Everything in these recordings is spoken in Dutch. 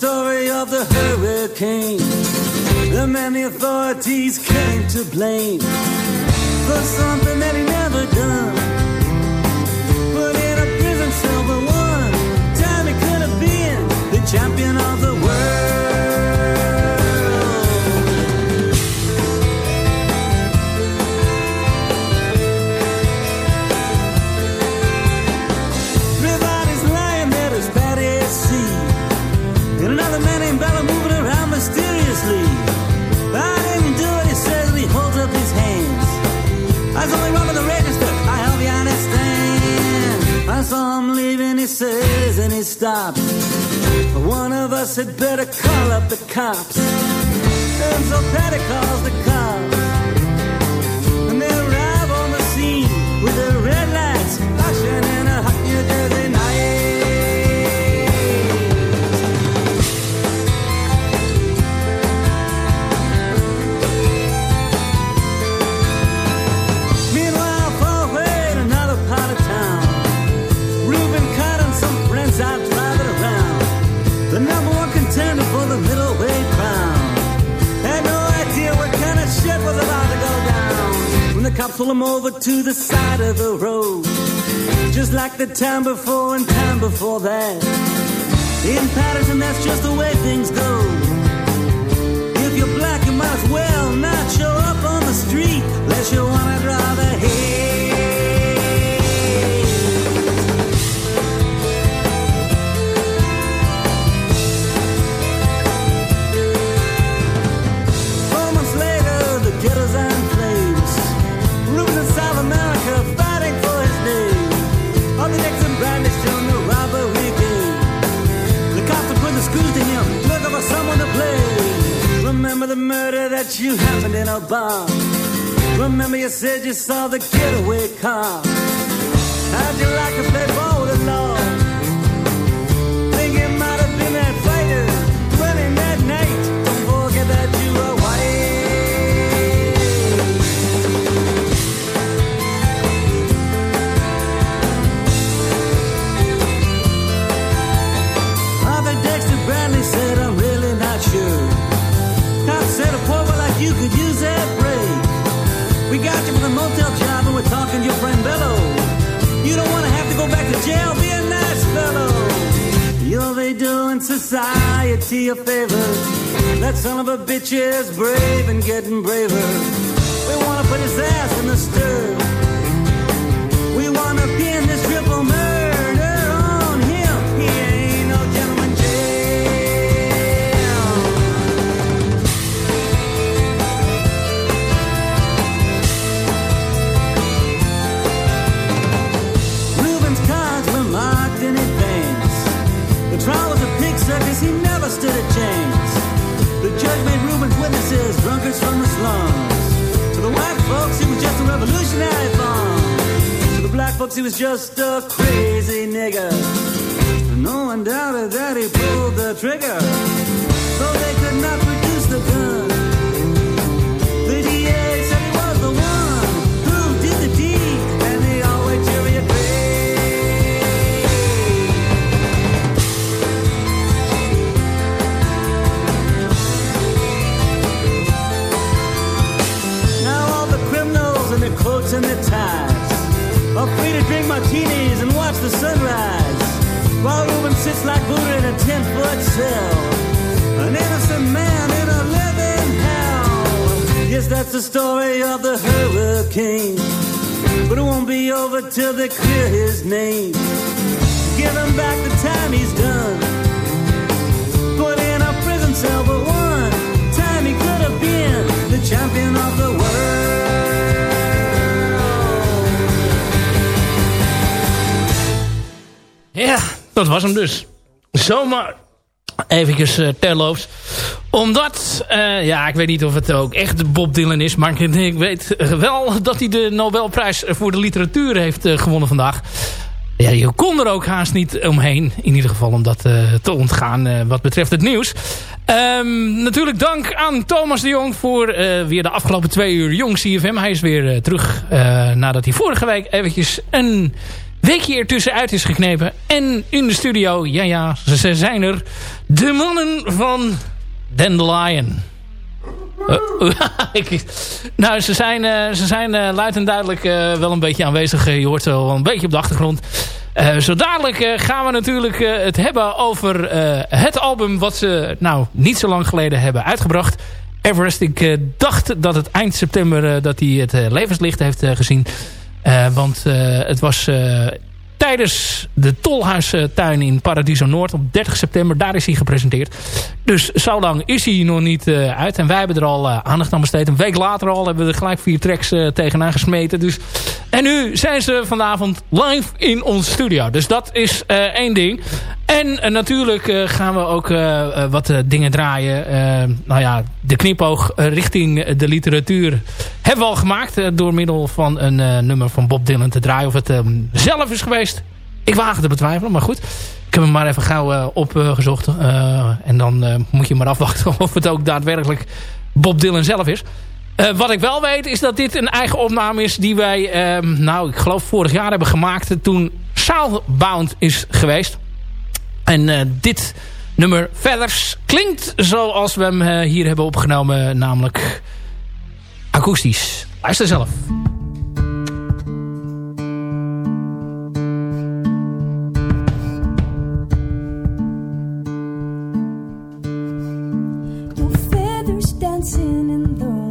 Story of the hurricane. The many authorities came to blame for something that he never done. But in a prison cell, the one time he could have been the champion of the says and he stops. One of us had better call up the cops. And so Patty calls the cops. And they arrive on the scene with their red lights flashing to the side of the road. Just like the time before and time before that. In Patterson, that's just the way things go. If you're black, you might as well not show up on the street unless you wanna drive ahead. That you happened in a bar. Remember you said you saw the getaway car. How'd you like to play ball Michelle, be a nice fellow. You'll be doing society a favor. That son of a bitch is brave and getting braver. Was just a crazy nigger. No one doubted that he pulled the trigger. So they could not produce the gun. The DA said he was the one who did the deed, and they. Now all the criminals in their and their ties are free to drink martinis and watch the sunrise. While Reuben sits like Buddha in a ten-foot cell, an innocent man in a living hell. Yes, that's the story of the hurricane, but it won't be over till they clear his name. Give him back the time he's done. Dat was hem dus. Zomaar eventjes uh, terloops. Omdat, eh, ja, ik weet niet of het ook echt Bob Dylan is. Maar ik, weet wel dat hij de Nobelprijs voor de literatuur heeft eh, gewonnen vandaag. Ja, je kon er ook haast niet omheen. In ieder geval om dat eh, te ontgaan eh, wat betreft het nieuws. Ehm, natuurlijk dank aan Thomas de Jong voor eh, weer de afgelopen twee uur Jong CFM. Hij is weer eh, terug eh, nadat hij vorige week eventjes een weekje ertussenuit is geknepen. En in de studio, ja ja, ze, zijn er. De mannen van Dandelion. Uh, nou, ze zijn, eh, ze zijn eh, luid en duidelijk wel een beetje aanwezig. Je hoort ze wel een beetje op de achtergrond. Zo dadelijk gaan we natuurlijk het hebben over het album... wat ze nou niet zo lang geleden hebben uitgebracht. Everest, ik dacht dat het eind september... dat hij het levenslicht heeft gezien. Eh, want eh, het was eh, tijdens de Tolhuistuin in Paradiso Noord op 30 september. Daar is hij gepresenteerd. Dus zo lang is hij nog niet uit. En wij hebben er al aandacht aan besteed. Een week later al hebben we er gelijk vier tracks eh, tegenaan gesmeten. Dus, en nu zijn ze vanavond live in onze studio. Dus dat is één ding. En eh, natuurlijk eh, gaan we ook eh, wat dingen draaien. Nou ja, de knipoog richting de literatuur hebben we al gemaakt. door middel van een nummer van Bob Dylan te draaien. Of het eh, zelf is geweest. Ik waag het te betwijfelen, maar goed. Ik heb hem maar even gauw opgezocht. En dan moet je maar afwachten of het ook daadwerkelijk Bob Dylan zelf is. Wat ik wel weet is dat dit een eigen opname is die wij, ehm, nou ik geloof vorig jaar hebben gemaakt. Toen Southbound is geweest. En eh, dit nummer Feathers klinkt zoals we hem eh, hier hebben opgenomen. Namelijk akoestisch. Luister zelf. Feathers dancing in the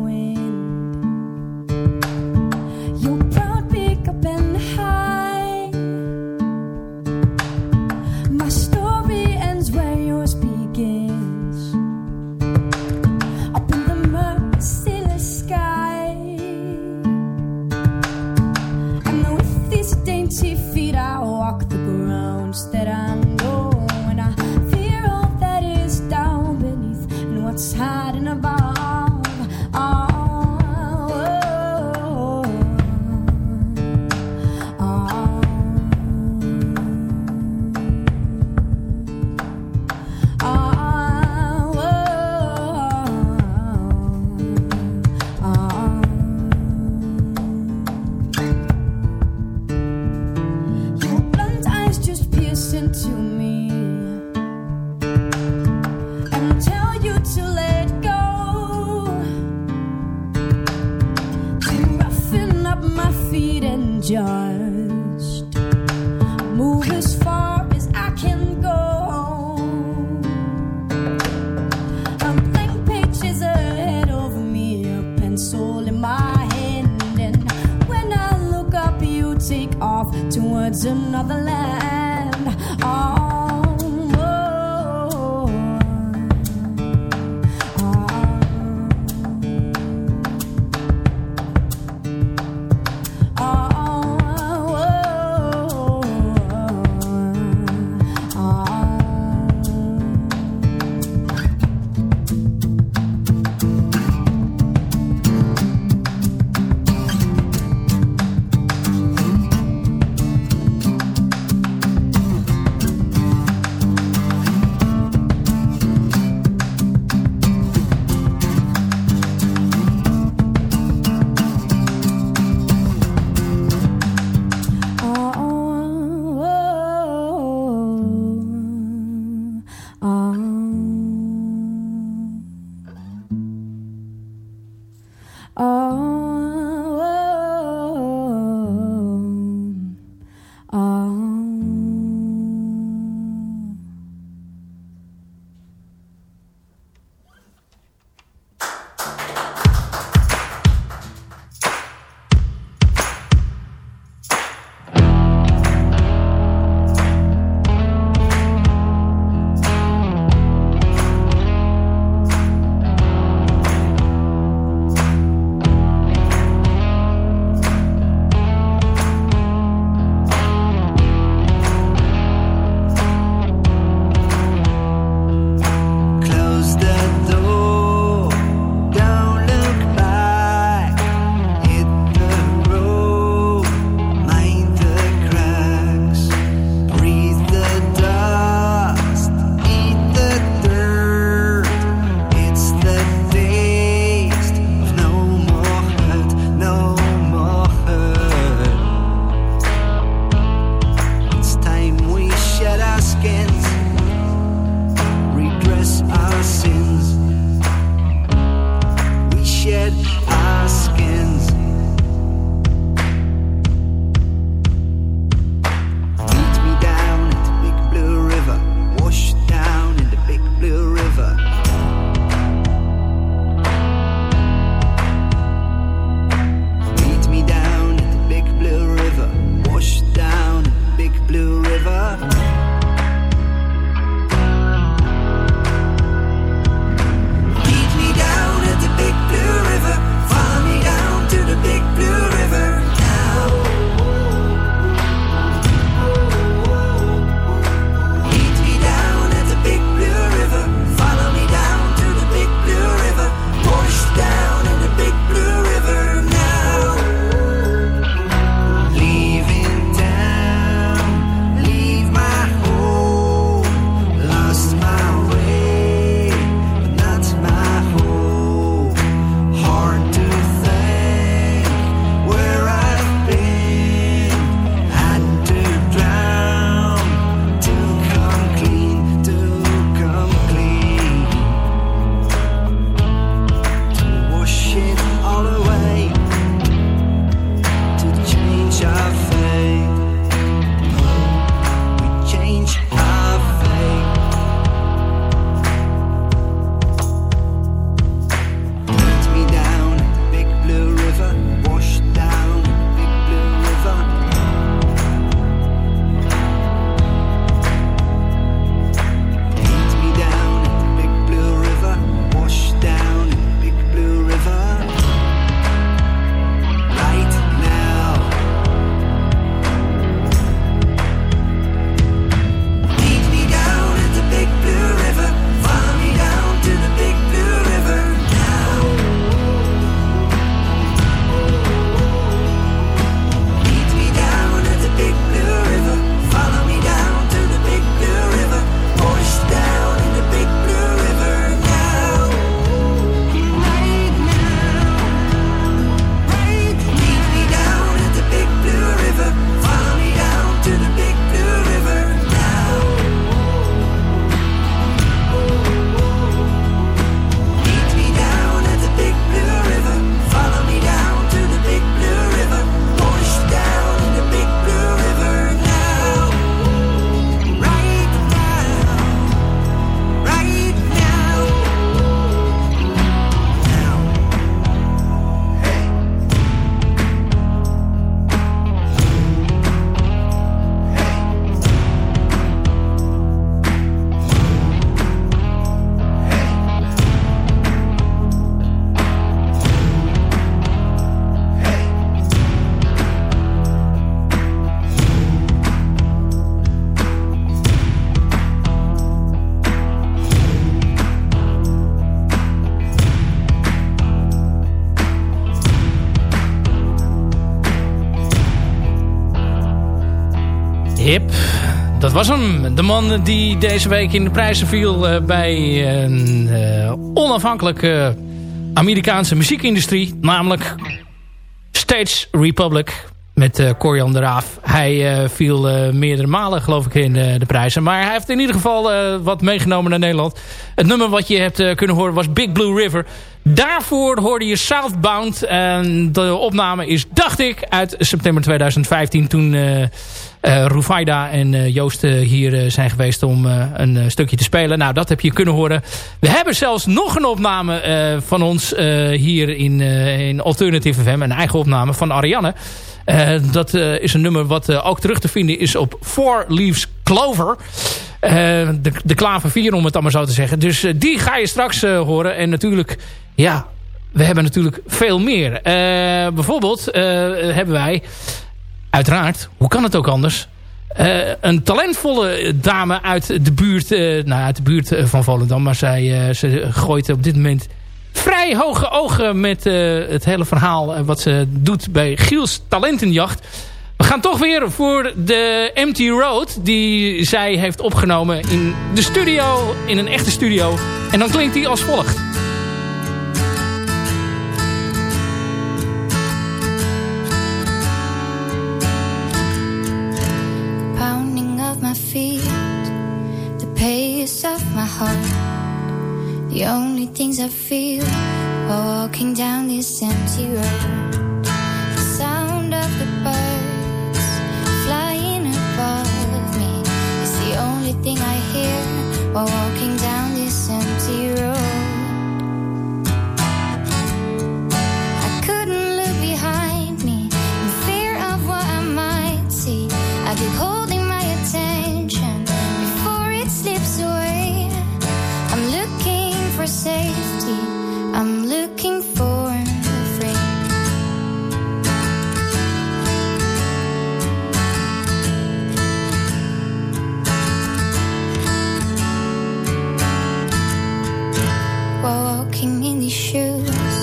was hem. De man die deze week in de prijzen viel uh, bij een uh, onafhankelijke Amerikaanse muziekindustrie. Namelijk Stage Republic met uh, Corian de Raaf. Hij viel meerdere malen geloof ik in de prijzen. Maar hij heeft in ieder geval wat meegenomen naar Nederland. Het nummer wat je hebt kunnen horen was Big Blue River. Daarvoor hoorde je Southbound. En de opname is, dacht ik, uit september 2015. Toen uh, Rufaida en uh, Joost hier zijn geweest om een stukje te spelen. Nou, dat heb je kunnen horen. We hebben zelfs nog een opname van ons hier in, in Alternative FM. Een eigen opname van Ariane. dat is een nummer wat ook terug te vinden is op Four Leaves Clover. de, de klaver 4 om het allemaal zo te zeggen. Dus die ga je straks horen. En natuurlijk ja, we hebben natuurlijk veel meer. Uh, bijvoorbeeld uh, hebben wij, uiteraard, hoe kan het ook anders... Uh, een talentvolle dame uit de buurt, nou, uit de buurt van Volendam. Maar zij ze gooit op dit moment vrij hoge ogen met het hele verhaal... wat ze doet bij Giels Talentenjacht. We gaan toch weer voor de Empty Road... die zij heeft opgenomen in de studio, in een echte studio. En dan klinkt die als volgt. The only things I feel while walking down this empty road. The sound of the birds flying above me is the only thing I hear while walking safety. I'm looking for the frame. While walking in these shoes,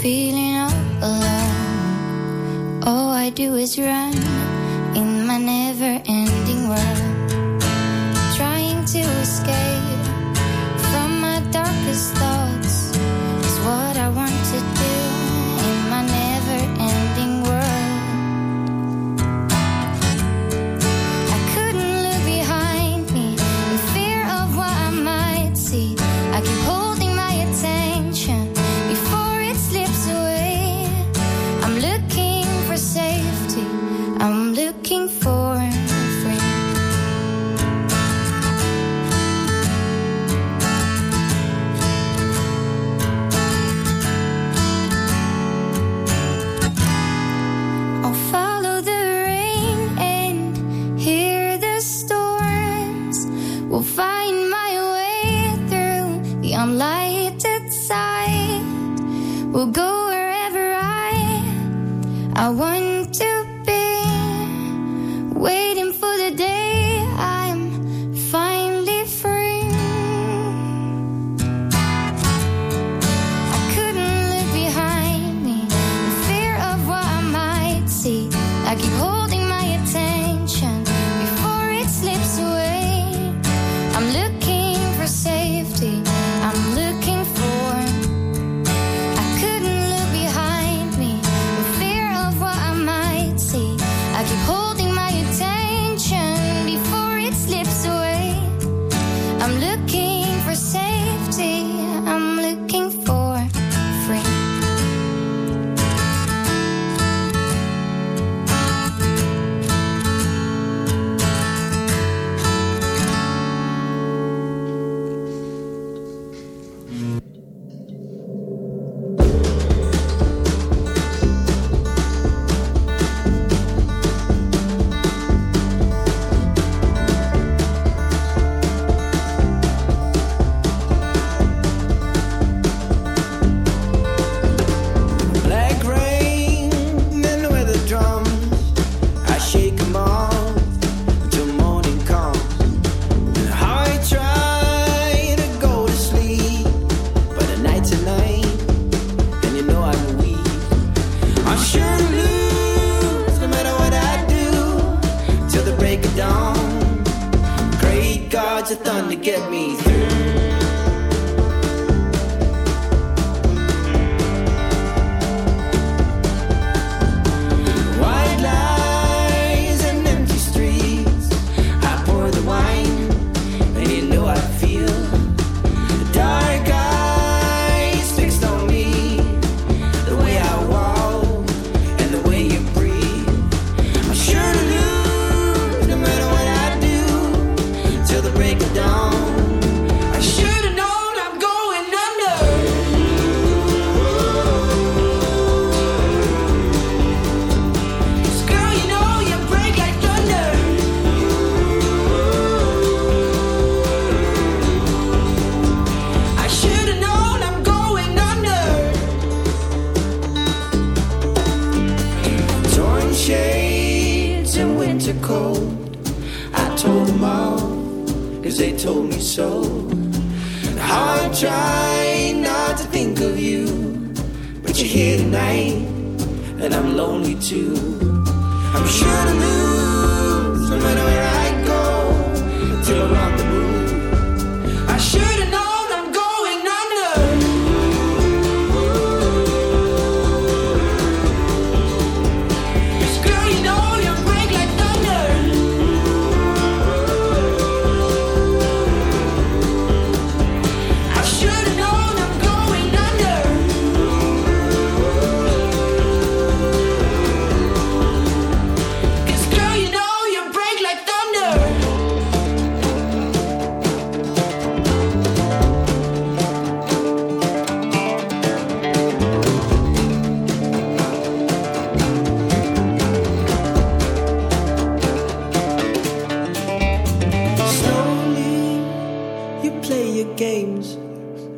feeling all alone, all I do is run.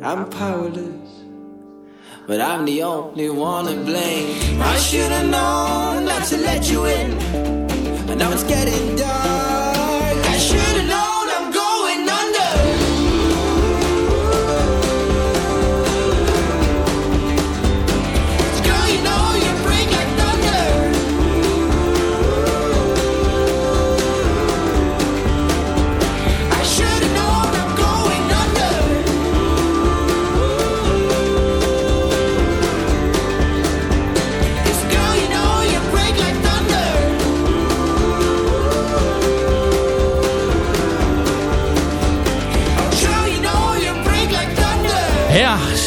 I'm powerless, but I'm the only one to blame. I should have known not to let you in. But now it's getting dark.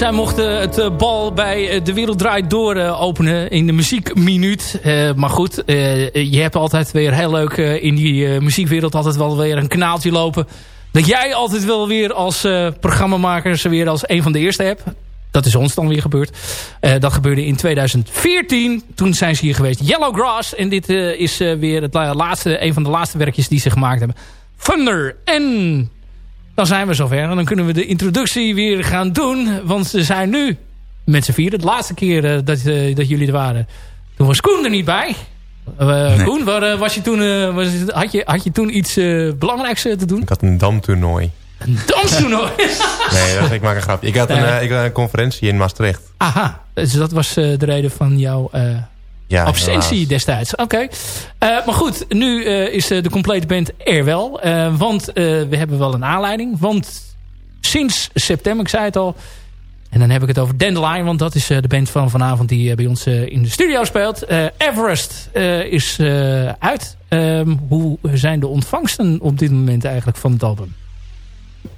Zij mochten het eh, bal bij eh, De Wereld Draait Door eh, openen in de muziekminuut. Maar goed, je hebt altijd weer heel leuk in die muziekwereld altijd wel weer een kanaaltje lopen. Dat jij altijd wel weer als programmamaker ze weer als een van de eerste hebt. Dat is ons dan weer gebeurd. Dat gebeurde in 2014. Toen zijn ze hier geweest. Yellow Grass. En dit is weer het la- laatste, een van de laatste werkjes die ze gemaakt hebben. Thunder. En dan zijn we zover. En dan kunnen we de introductie weer gaan doen. Want ze zijn nu met z'n vieren. De laatste keer eh, dat, eh, dat jullie er waren. Toen was Koen er niet bij. Eh, Nee. Koen, waar, was je toen, was, had, je, had je toen iets belangrijks te doen? Ik had een damtoernooi. Een danstoernooi. Nee, dat, ik maak een grapje. Ik had een, ik had een conferentie in Maastricht. Aha, dus dat was de reden van jouw Ja, absentie helaas. destijds. Oké. Eh, maar goed, nu eh, is eh, de complete band er wel. Eh, want eh, we hebben wel een aanleiding. Want sinds september, ik zei het al... En dan heb ik het over Dandelion, want dat is eh, de band van vanavond die bij ons eh, in de studio speelt. Eh, Everest eh, is eh, uit. Ehm, hoe zijn de ontvangsten op dit moment eigenlijk van het album?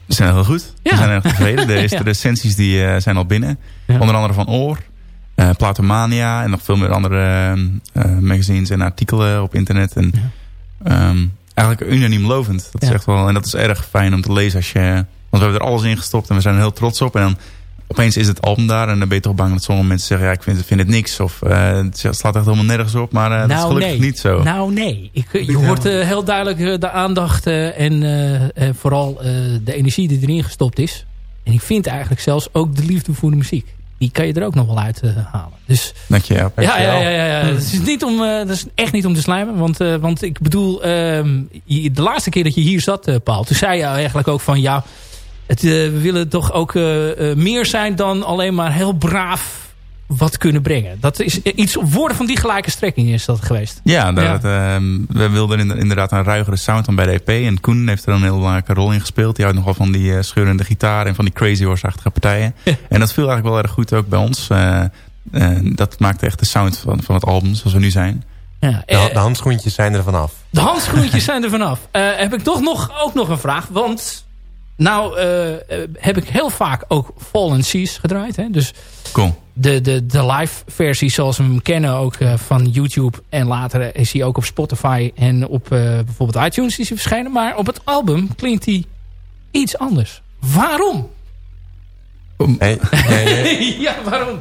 We zijn heel goed. Ja. We zijn erg tevreden. De eerste Ja. recensies die, eh, zijn al binnen. Ja. Onder andere van Oor, eh Platomania en nog veel meer andere eh, eh, magazines en artikelen op internet. En, ehm, eigenlijk unaniem lovend. Dat is Ja. echt wel, en dat is erg fijn om te lezen als je... Want we hebben er alles in gestopt en we zijn er heel trots op. En dan opeens is het album daar en dan ben je toch bang dat sommige mensen zeggen... ja, ik vind, vind het niks of het slaat echt helemaal nergens op. Maar dat is gelukkig nee. niet zo. Nou nee, ik, je hoort heel duidelijk de aandacht en vooral de energie die erin gestopt is. En ik vind eigenlijk zelfs ook de liefde voor de muziek. Die kan je er ook nog wel uit eh, halen. Dus Dank je. Ja. ja, ja, ja, ja. Het is niet om, eh, dat is echt niet om te slijmen. Want, eh, want ik bedoel, ehm, de laatste keer dat je hier zat, eh, Paul, toen zei je eigenlijk ook van ja, het, eh, we willen toch ook eh, eh, meer zijn dan alleen maar heel braaf wat kunnen brengen. Dat is iets op woorden van die gelijke strekking is dat geweest. Ja, dat, Ja. ehm, we wilden in- inderdaad een ruigere sound dan bij de EP. En Koen heeft er een heel belangrijke rol in gespeeld. Die houdt nogal van die eh, scheurende gitaar en van die crazy horse-achtige partijen. En dat viel eigenlijk wel erg goed ook bij ons. Eh, eh, dat maakte echt de sound van, van het album zoals we nu zijn. Ja, De, de handschoentjes zijn er vanaf. De handschoentjes zijn er vanaf. Eh, heb ik toch nog, ook nog een vraag. Want nou eh, eh, heb ik heel vaak ook Fallen Seas gedraaid. Hè? Dus Cool. de, de, de live versie zoals we hem kennen ook eh, van YouTube. En later is hij ook op Spotify en op eh, bijvoorbeeld iTunes is hij verschenen. Maar op het album klinkt hij iets anders. Waarom? Nee, nee, nee. ja, waarom?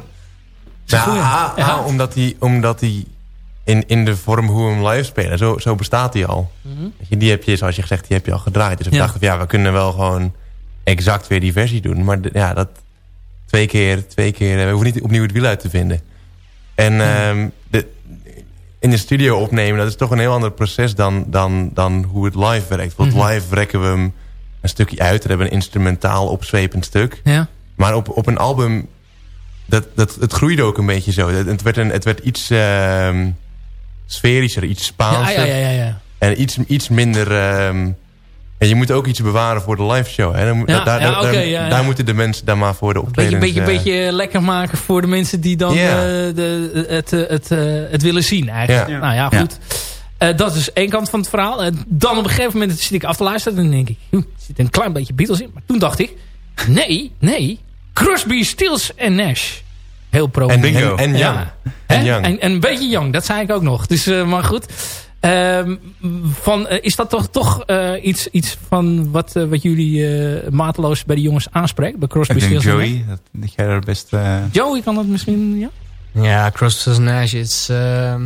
Nou. A, A, omdat hij, omdat hij in, in de vorm hoe we hem live spelen, zo, zo bestaat hij al. Weet je, die heb je, zoals je gezegd, die heb je al gedraaid. Dus we Ja. dachten, ja, we kunnen wel gewoon exact weer die versie doen. Maar de- ja, dat twee keer, twee keer, eh, we hoeven niet opnieuw het wiel uit te vinden. En ehm, de, in de studio opnemen, dat is toch een heel ander proces dan, dan, dan hoe het live werkt. Want Mhm. live rekken we hem een stukje uit. Dan hebben we een instrumentaal opzwepend stuk. Ja. Maar op, op een album, dat, dat, het groeide ook een beetje zo. Het, het werd, een, het werd iets ehm, sferischer, iets Spaanser. ja, ja, ja, ja. En iets, iets minder... ehm, en je moet ook iets bewaren voor de live show. Hè? Dan, daar, ja, daar, oké, daar, ja, ja. daar moeten de mensen dan maar voor de optredens... beetje, eh, beetje lekker maken voor de mensen die dan eh, de, het, eh, het, eh, het willen zien eigenlijk. Ja. Nou ja, Ja. goed. Eh, dat is één kant van het verhaal. En dan op een gegeven moment zit ik af te luisteren. En dan denk ik, hm, er zit een klein beetje Beatles in. Maar toen dacht ik, nee, nee. Crosby, Stills en Nash. Heel pro. en, Bingo. en, en Young. Ja. En? Young. En, en een beetje jong, dat zei ik ook nog. Dus, eh, maar goed. Ehm, van, eh, is dat toch, toch eh, iets, iets van wat, eh, wat jullie eh, mateloos bij de jongens aanspreekt? Bij Crosby, Ik denk Stills? Joey, dat, dat jij er best... eh, Joey kan dat misschien, ja? Ja, Crosby, Stills Nash is... ehm,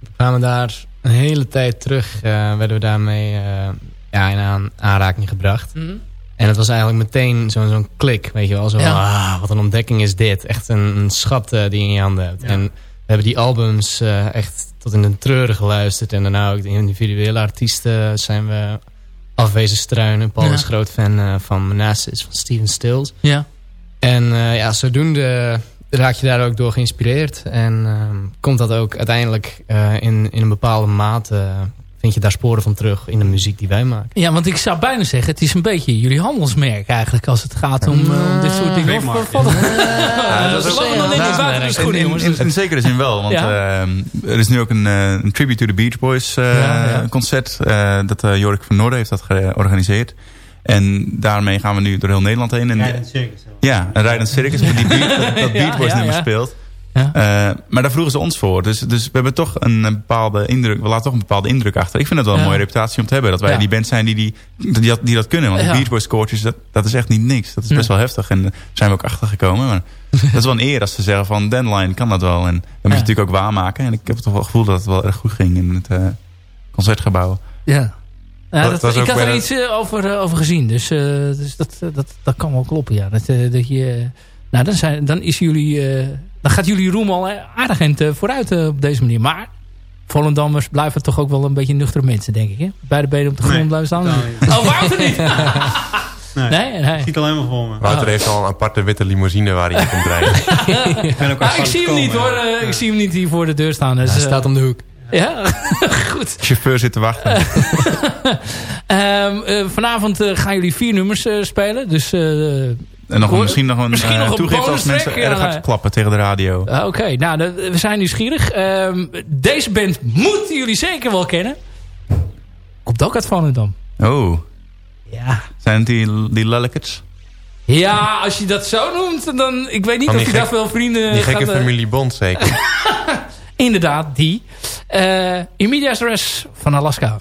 we kwamen daar een hele tijd terug. eh, werden we daarmee eh, ja, in aan, aanraking gebracht. En het was eigenlijk meteen zo'n zo'n klik, weet je wel. Zo, Ja. ah, wat een ontdekking is dit. Echt een, een schat eh, die je in je handen hebt. Ja. En we hebben die albums eh, echt tot in de treuren geluisterd. En daarna ook de individuele artiesten zijn we afwezen struinen. Paul Ja. is groot fan eh, van Manassas, van Steven Stills. Ja. En ja, zodoende raak je daar ook door geïnspireerd. En ehm, komt dat ook uiteindelijk in, in een bepaalde mate... vind je daar sporen van terug in de muziek die wij maken. Ja, want ik zou bijna zeggen, het is een beetje jullie handelsmerk eigenlijk als het gaat om, eh, om dit soort dingen. Of, of? Ja, dat is ook- in in- zekere zin wel. Want Ja. ehm, er is nu ook een, eh, een tribute to the Beach Boys eh, Ja, ja. concert. eh, dat eh, Jorik van Noorden heeft dat georganiseerd. En daarmee gaan we nu door heel Nederland heen. En, Rijdend circus. Ja, een rijdend circus. Met die beat, dat, dat Beach Boys ja, nummer ja. speelt. Ja. Eh, maar daar vroegen ze ons voor. Dus, dus we hebben toch een, bepaalde indruk. We laten toch een bepaalde indruk achter. Ik vind het wel een Ja. mooie reputatie om te hebben. Dat wij Ja. die band zijn die, die, die, dat, die dat kunnen. Want de Beach Boys coaches, dat, dat is echt niet niks. Dat is best wel heftig. En daar zijn we ook achter gekomen. Maar dat is wel een eer als ze zeggen van Deadline kan dat wel. En dat moet je natuurlijk ook waarmaken. En ik heb toch wel het gevoel dat het wel erg goed ging in het eh, concertgebouw. Ja. Ja, Dat ik had er iets eh, over, over gezien. Dus, dus dat, dat, dat kan wel kloppen, ja. Dat, dat je, nou, dan, zijn, dan, is jullie, dan gaat jullie roem al eh, aardig eind, eh, vooruit eh, op deze manier. Maar Volendammers blijven toch ook wel een beetje nuchtere mensen, denk ik. Hè? Beide benen op de grond Nee, blijven staan. niet. Oh, Wouter niet? Nee, nee, nee. Ik zie het al helemaal voor me. Wouter heeft al een aparte witte limousine waar hij in komt rijden. Ik ben ook Ah, ik zie hem niet hoor. Ik zie hem niet hier voor de deur staan. Dus, Hij staat om de hoek. Ja, goed. De chauffeur zit te wachten. Ehm, eh, vanavond eh, gaan jullie vier nummers eh, spelen. Dus eh, En nog een, misschien nog een misschien eh, nog een toegift als mensen ja. erg hard klappen tegen de radio. Ah, Oké, nou, we zijn nieuwsgierig. Ehm, deze band moeten jullie zeker wel kennen. Komt ook uit Volendam. Oh, Ja. zijn het die, die lellekets? Ja, als je dat zo noemt, dan... Ik weet niet of je daar veel vrienden Die gaat... gekke eh, familie Bond zeker. Inderdaad, die. Eh Emidia's Res van Alaska.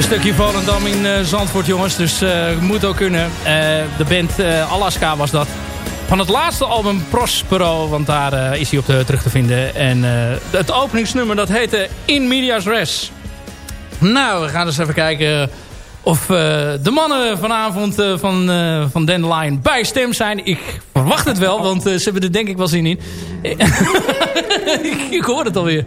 Een stukje Volendam in eh, Zandvoort, jongens. Dus eh moet ook kunnen. Eh, de band Alaska was dat. Van het laatste album Prospero. Want daar is hij op de, terug te vinden. En het openingsnummer dat heette In Medias Res. Nou, we gaan eens even kijken of de mannen vanavond van, van Dandelion bij stem zijn. Ik verwacht het wel, want ze hebben er denk ik wel zin in. ik hoor het alweer.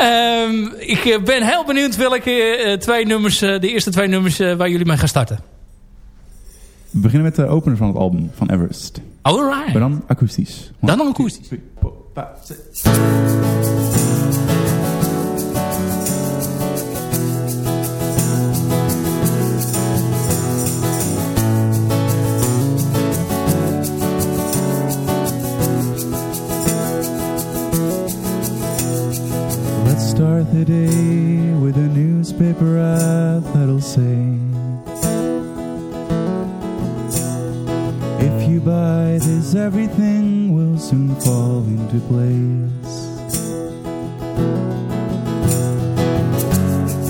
Ehm, ik eh, ben heel benieuwd welke eh, twee nummers, eh, de eerste twee nummers waar jullie mee gaan starten. We beginnen met de opener van het album van Everest. Alright. Maar dan akoestisch. Dan nog akoestisch. Start the day with a newspaper ad that'll say If you buy this, everything will soon fall into place.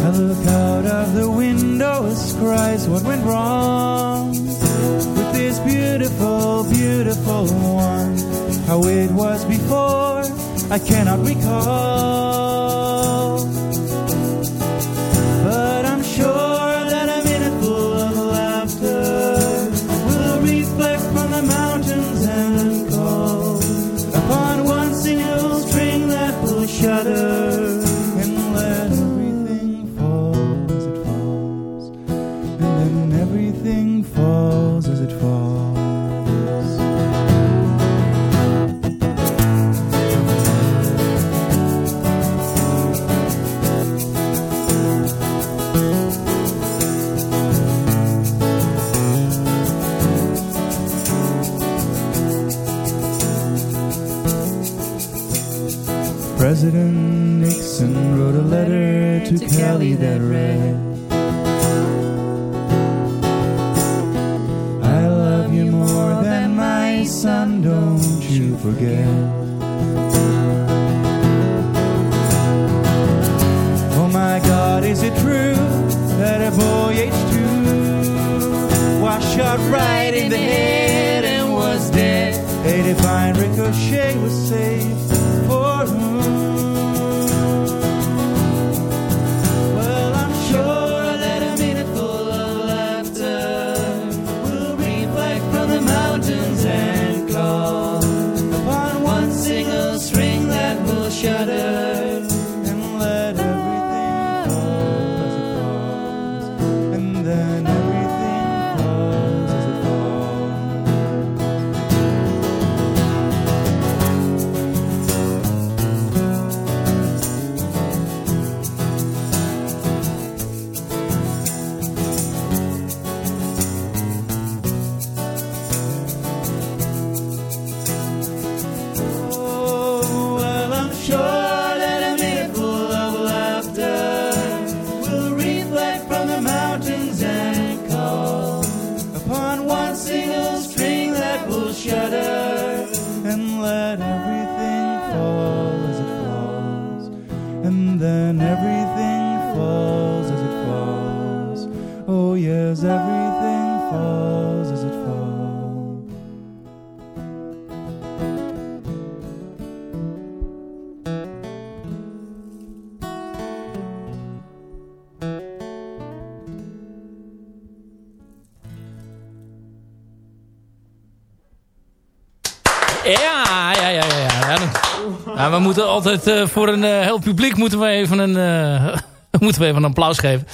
I look out of the window as cries what went wrong with this beautiful, beautiful one. How it was before, I cannot recall. And everything falls as it falls. Everything falls as it falls. Ja, ja, ja, ja. ja. We moeten altijd eh, voor een eh, heel publiek moeten we even een, eh, moeten we even een applaus geven.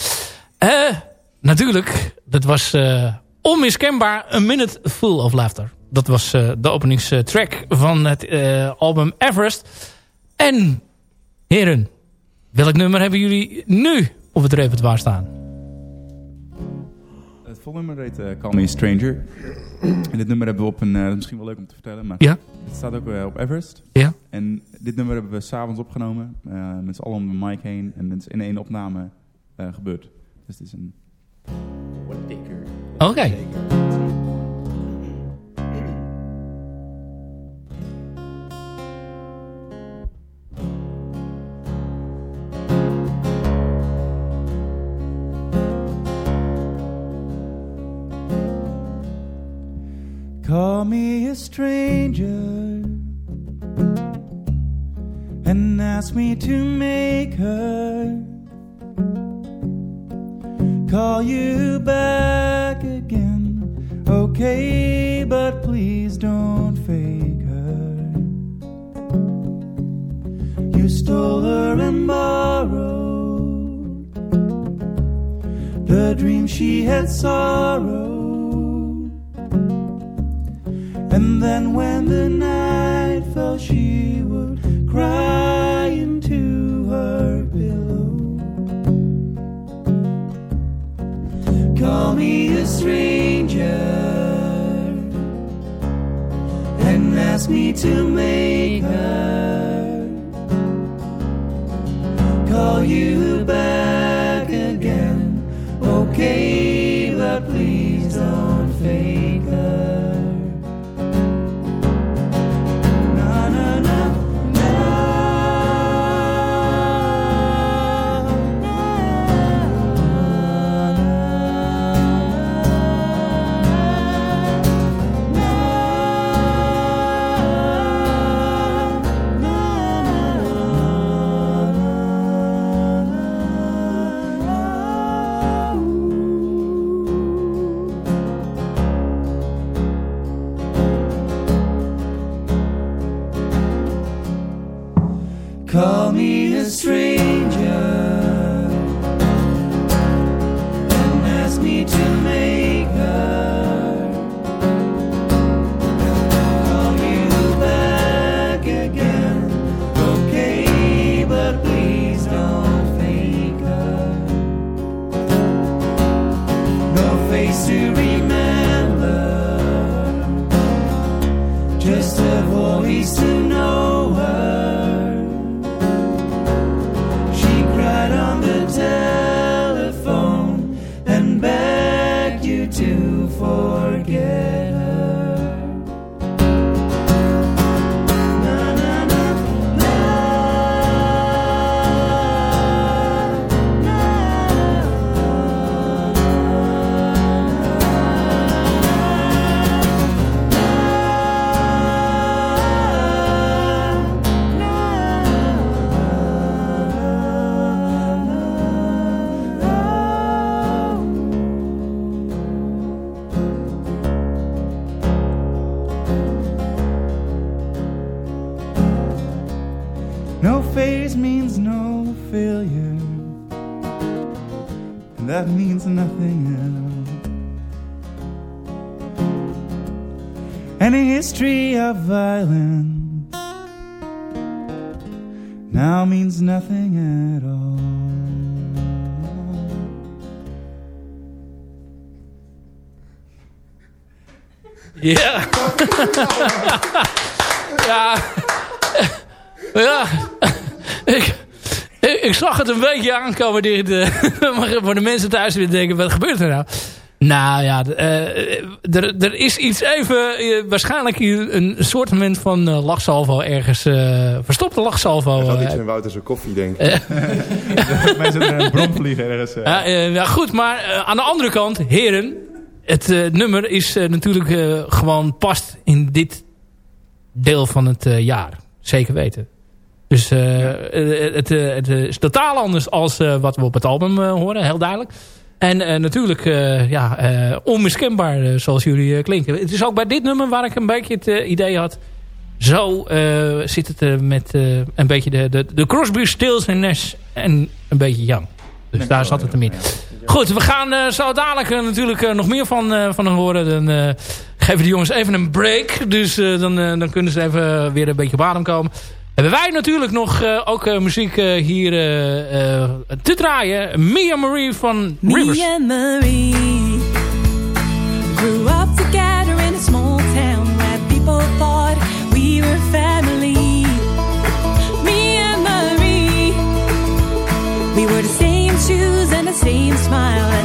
Natuurlijk, dat was eh, onmiskenbaar A Minute Full of Laughter. Dat was eh, de openingstrack van het eh, album Everest. En, heren, welk nummer hebben jullie nu op het repertoire staan? Het volgende nummer heet eh, Call Me a Stranger. En dit nummer hebben we op een... misschien wel leuk om te vertellen, maar Ja. het staat ook eh, op Everest. Ja. En dit nummer hebben we s'avonds opgenomen. met z'n allen om de mic heen. En het is in één opname gebeurd. Dus het is een... Oké. Call me a stranger and ask me to make her call you back again. Okay, but please don't fake her. You stole her and borrowed the dream she had sorrowed. And then when the night fell, she would cry Call me a stranger and ask me to make her call you back again. Okay, violence now means nothing at all. Ja. ja. Ja. Ik, ik, ik zag het een beetje aankomen. Dit, maar voor de mensen thuis weer denken, wat gebeurt er nou? Nou ja, eh, er, er is iets even, eh, waarschijnlijk hier een soort van uh, lachsalvo ergens, uh, verstopte lachsalvo. Er gaat uh, iets in Wouter zijn koffie, denk ik. Mij zit er een bromvlieg ergens. Ja, ja, goed, maar aan de andere kant, heren, het nummer is natuurlijk gewoon past in dit deel van het jaar. Zeker weten. Dus het, het, is totaal anders als wat we op het album horen, heel duidelijk. En uh, natuurlijk, uh, ja, uh, onmiskenbaar zoals jullie klinken. Het is ook bij dit nummer waar ik een beetje het idee had. Zo zit het met een beetje de, de, de Crosby, Stills en Nash en een beetje Young. Dus daar zat het hem in. Goed, we gaan zo dadelijk natuurlijk nog meer van, van horen. Dan geven de jongens even een break. Dus dan, dan kunnen ze even weer een beetje op adem komen. Hebben wij natuurlijk nog uh, ook uh, muziek uh, hier te draaien. Mia Marie van Rivers. Mia Marie grew up together in a small town where people thought we were family. Mia Marie, we were the same shoes and the same smile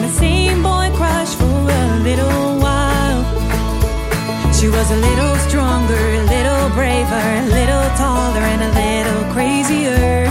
She was a little stronger, a little braver, a little taller, and a little crazier.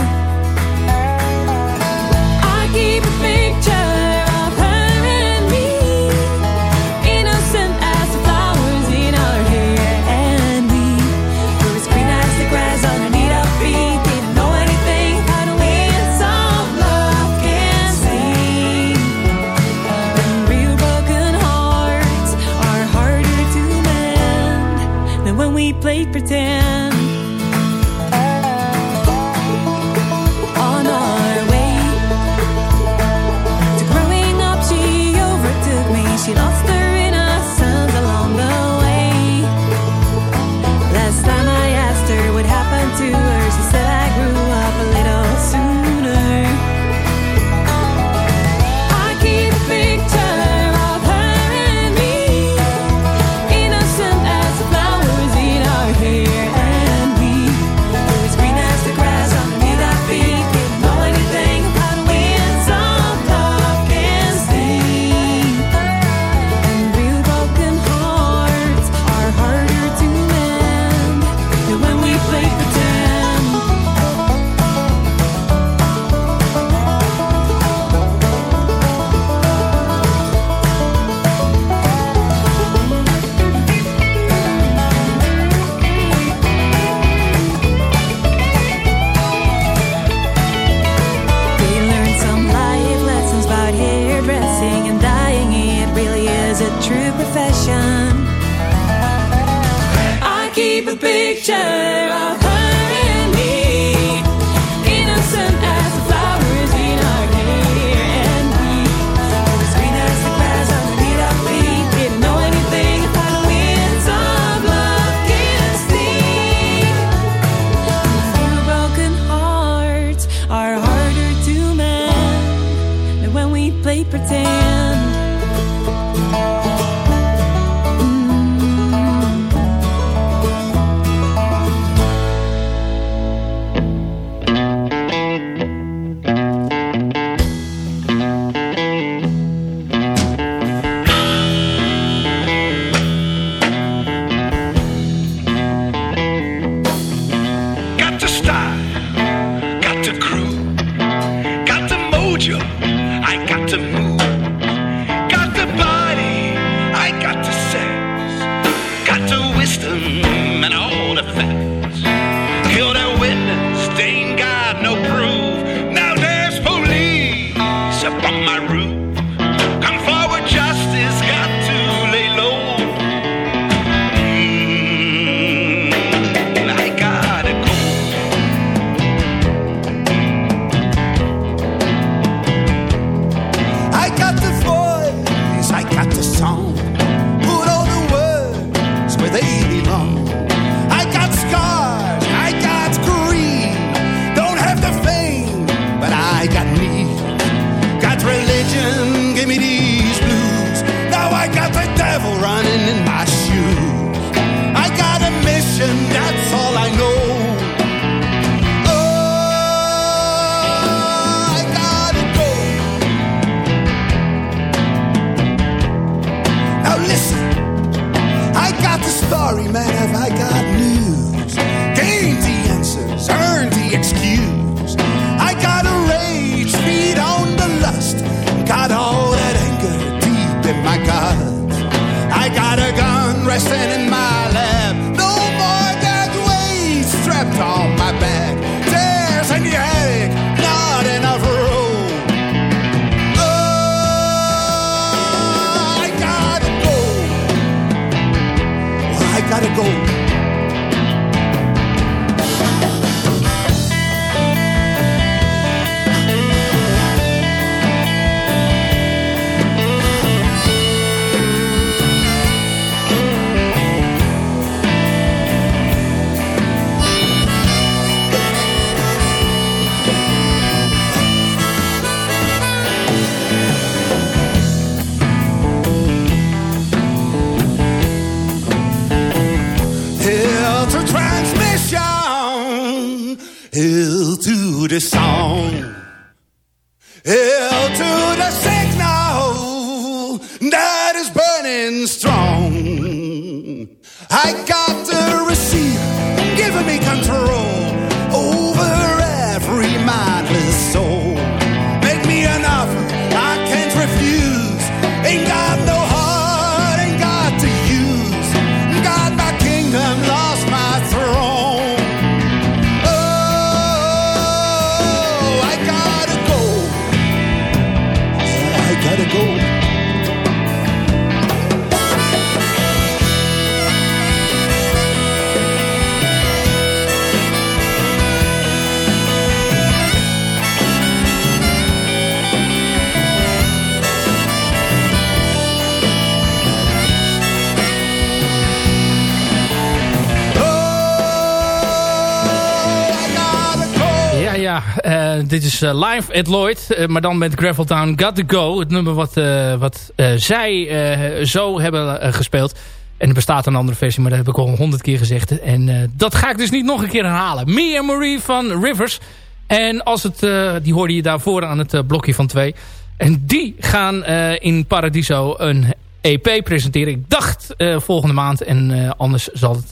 Dit is eh, live at Lloyd. eh, maar dan met Graveltown Got To Go. Het nummer wat, eh, wat zij zo hebben gespeeld. En er bestaat een andere versie, maar dat heb ik al honderd keer gezegd. En dat ga ik dus niet nog een keer herhalen. Me and Marie van Rivers. En als het, die hoorde je daarvoor aan het blokje van twee. En die gaan in Paradiso een EP presenteren. Ik dacht volgende maand. En anders zal het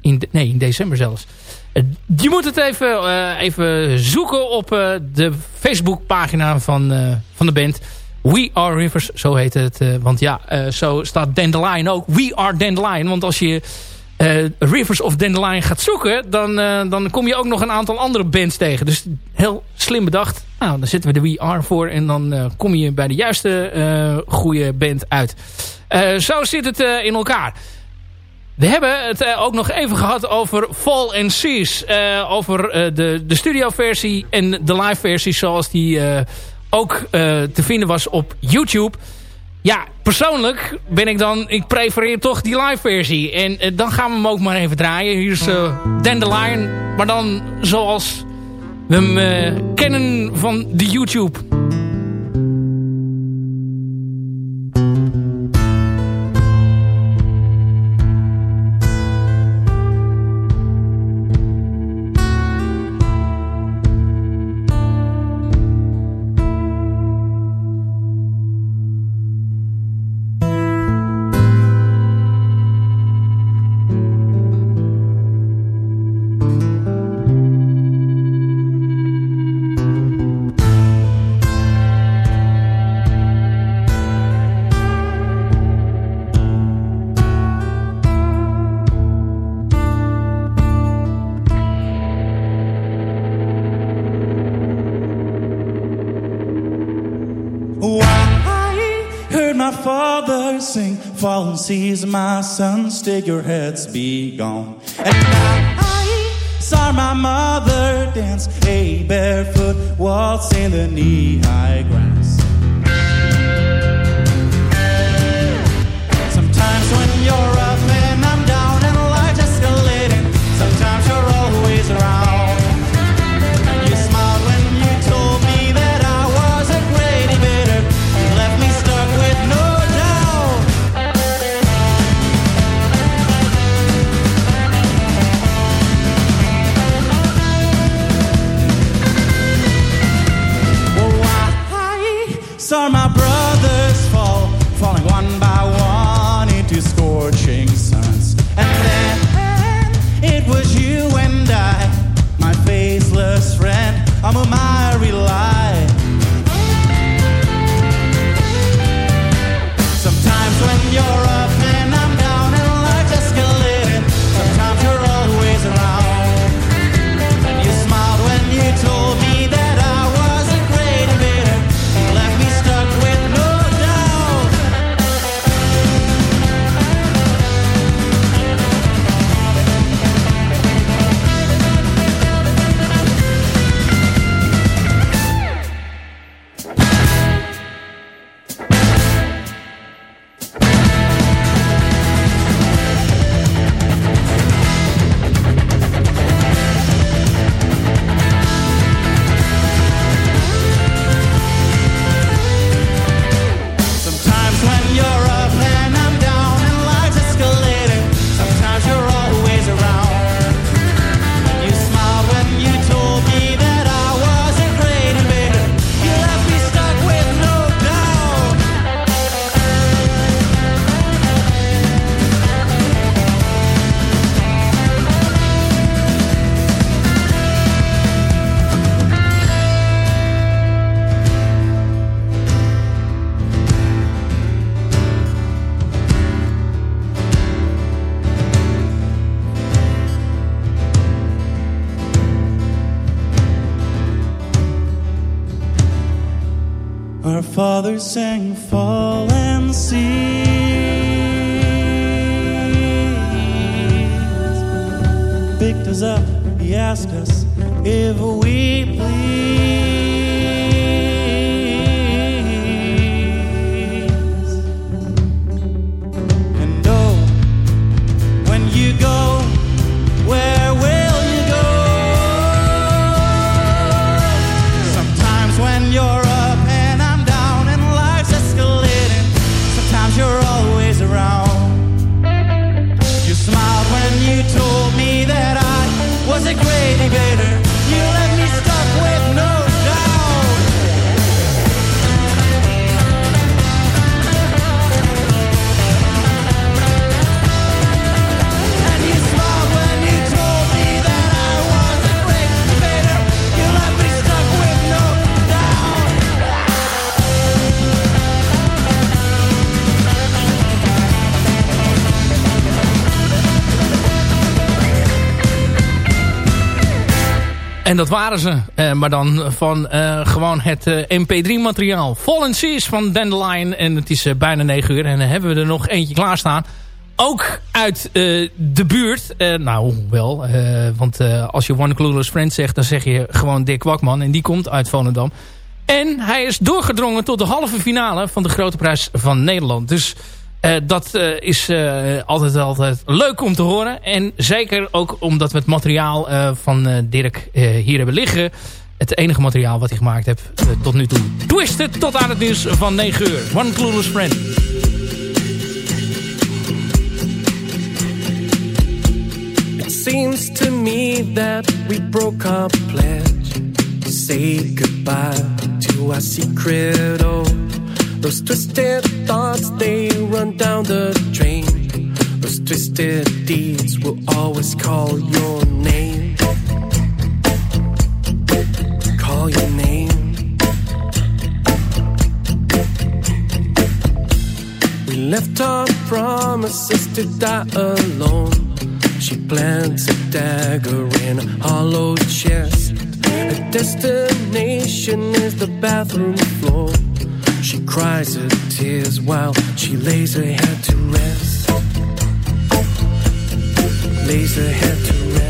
in, nee, in december zelfs. Je moet het even, eh, even zoeken op eh, de Facebookpagina van, eh, van de band. We Are Rivers, zo heet het. want ja, zo staat Dandelion ook. We Are Dandelion. Want als je Rivers of Dandelion gaat zoeken... Dan, dan kom je ook nog een aantal andere bands tegen. Dus heel slim bedacht. Nou, dan zetten we de We Are voor. En dan kom je bij de juiste goede band uit. Zo zit het in elkaar. We hebben het eh, ook nog even gehad over Fall and Cease. Eh, over eh, de, de studioversie en de live versie zoals die ook te vinden was op YouTube. Ja, persoonlijk ben ik dan... Ik prefereer toch die live versie. En dan gaan we hem ook maar even draaien. Hier is Dandelion. Maar dan zoals we hem kennen van de YouTube. Seas, my sons, stick your heads, be gone. And I saw my mother dance a barefoot waltz in the knee-high grass. Sometimes En dat waren ze. Eh, maar dan van eh, gewoon het MP3-materiaal. Fallen Seas van Dandelion. En het is eh, bijna 9 uur. En dan hebben we er nog eentje klaarstaan. Ook uit eh, de buurt. Eh, nou, wel. eh, want eh, als je One Clueless Friend zegt... dan zeg je gewoon Dick Wakman. En die komt uit Volendam. En hij is doorgedrongen tot de halve finale... van de Grote Prijs van Nederland. Dus... eh, dat eh, is eh, altijd, altijd leuk om te horen. En zeker ook omdat we het materiaal van Dirk hier hebben liggen. Het enige materiaal wat hij gemaakt heeft tot nu toe. Twisted tot aan het nieuws van 9 uur. One Clueless Friend. It seems to me that we broke our pledge say goodbye to our secret. Oh, those twisted thoughts they run down the drain. Those twisted deeds will always call your name. Call your name. We left our promises to die alone. She plants a dagger in a hollow chest. Her destination is the bathroom floor. Cries her tears while she lays her head to rest. Lays her head to rest.